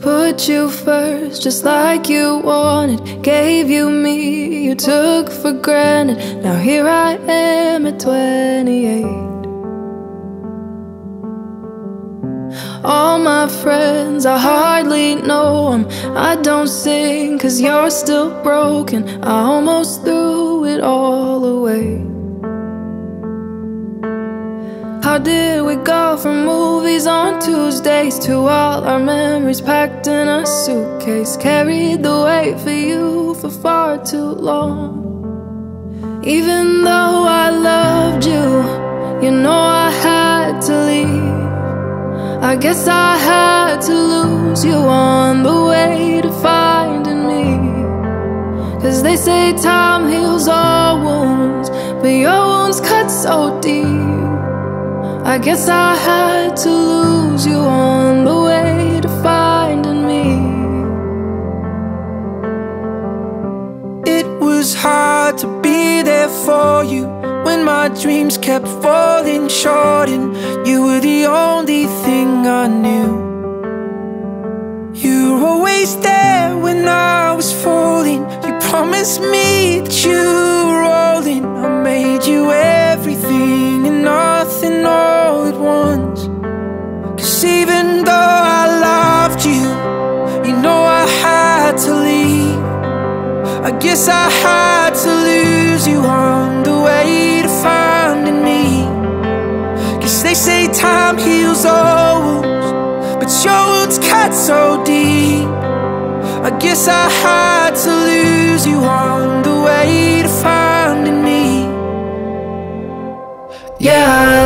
put you first, just like you wanted. Gave you me, you took for granted. Now here I am at 28. All my friends, I hardly know them. I don't sing, cause you're still broken. I almost threw it all away. How did we go from movies on Tuesdays to all our memories packed in a suitcase? Carried the weight for you for far too long. Even though I loved you, you know I had to leave. I guess I had to lose you on the way to finding me. Cause they say time heals all wounds, but your wounds cut so deep. I guess I had to lose you on the way to finding me. It was hard to be there for you when my dreams kept falling short, and you were the only thing I knew. You were always there when I was falling. You promised me that you were rolling. I made you everything and nothing all I guess I had to lose you on the way to finding me. Cause they say time heals all wounds, but your wounds cut so deep. I guess I had to lose you on the way to finding me. Yeah,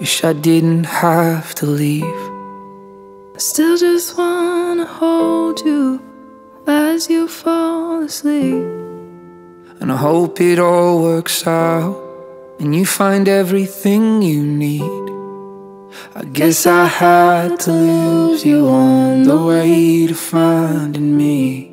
wish I didn't have to leave. I still just wanna hold you as you fall asleep. And I hope it all works out and you find everything you need. I guess I had to lose you on the way to finding me.